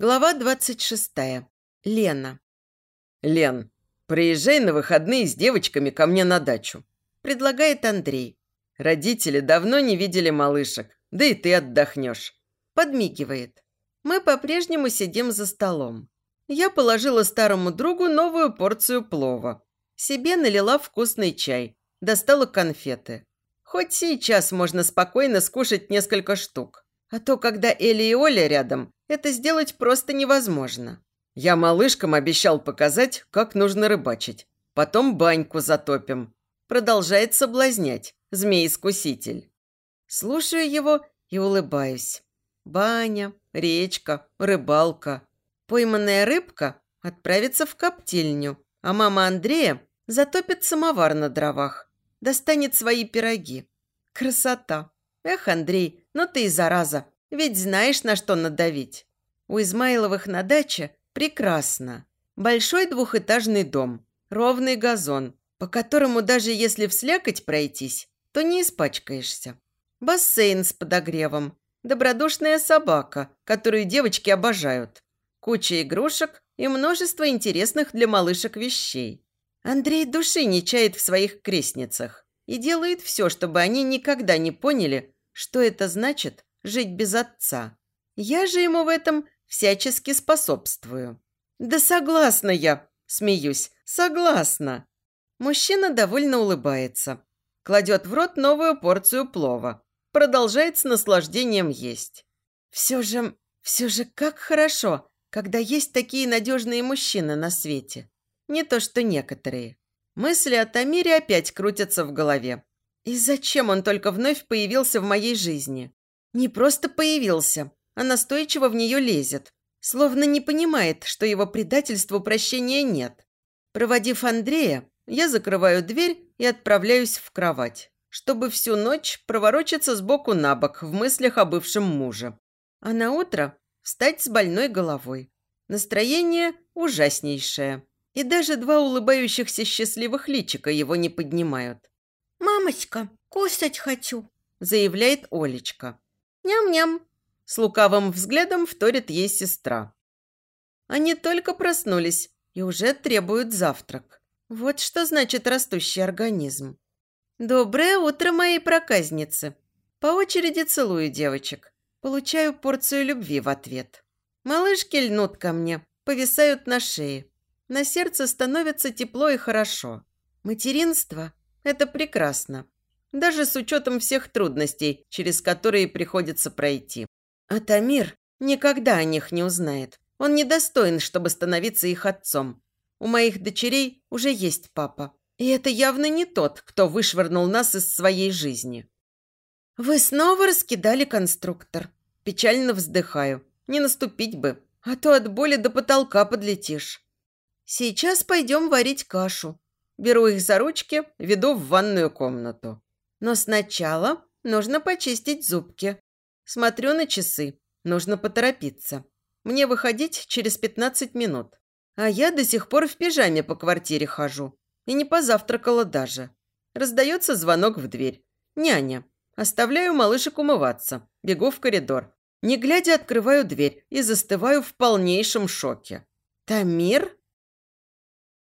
Глава 26. Лена. «Лен, приезжай на выходные с девочками ко мне на дачу», – предлагает Андрей. «Родители давно не видели малышек, да и ты отдохнешь». Подмигивает. Мы по-прежнему сидим за столом. Я положила старому другу новую порцию плова. Себе налила вкусный чай, достала конфеты. Хоть сейчас можно спокойно скушать несколько штук. А то, когда Эли и Оля рядом, это сделать просто невозможно. Я малышкам обещал показать, как нужно рыбачить. Потом баньку затопим. Продолжает соблазнять змей-искуситель. Слушаю его и улыбаюсь. Баня, речка, рыбалка. Пойманная рыбка отправится в коптильню, а мама Андрея затопит самовар на дровах, достанет свои пироги. Красота! Эх, Андрей, ну ты и зараза, ведь знаешь, на что надавить. У Измайловых на даче прекрасно. Большой двухэтажный дом, ровный газон, по которому даже если вслякоть пройтись, то не испачкаешься. Бассейн с подогревом, добродушная собака, которую девочки обожают, куча игрушек и множество интересных для малышек вещей. Андрей души не чает в своих крестницах и делает все, чтобы они никогда не поняли, что это значит жить без отца. Я же ему в этом всячески способствую. Да согласна я, смеюсь, согласна. Мужчина довольно улыбается. Кладет в рот новую порцию плова. Продолжает с наслаждением есть. Все же, все же как хорошо, когда есть такие надежные мужчины на свете. Не то что некоторые. Мысли о Тамире опять крутятся в голове. И зачем он только вновь появился в моей жизни? Не просто появился, а настойчиво в нее лезет. Словно не понимает, что его предательству прощения нет. Проводив Андрея, я закрываю дверь и отправляюсь в кровать, чтобы всю ночь проворочаться сбоку на бок в мыслях о бывшем муже. А на утро встать с больной головой. Настроение ужаснейшее. И даже два улыбающихся счастливых личика его не поднимают. «Мамочка, кушать хочу», – заявляет Олечка. «Ням-ням», – с лукавым взглядом вторит ей сестра. Они только проснулись и уже требуют завтрак. Вот что значит растущий организм. Доброе утро, мои проказницы. По очереди целую девочек. Получаю порцию любви в ответ. Малышки льнут ко мне, повисают на шее. На сердце становится тепло и хорошо. Материнство – это прекрасно. Даже с учетом всех трудностей, через которые приходится пройти. А Тамир никогда о них не узнает. Он недостоин, чтобы становиться их отцом. У моих дочерей уже есть папа. И это явно не тот, кто вышвырнул нас из своей жизни. Вы снова раскидали конструктор. Печально вздыхаю. Не наступить бы, а то от боли до потолка подлетишь. Сейчас пойдем варить кашу. Беру их за ручки, веду в ванную комнату. Но сначала нужно почистить зубки. Смотрю на часы. Нужно поторопиться. Мне выходить через 15 минут. А я до сих пор в пижаме по квартире хожу. И не позавтракала даже. Раздается звонок в дверь. Няня. Оставляю малышек умываться. Бегу в коридор. Не глядя, открываю дверь и застываю в полнейшем шоке. «Тамир?»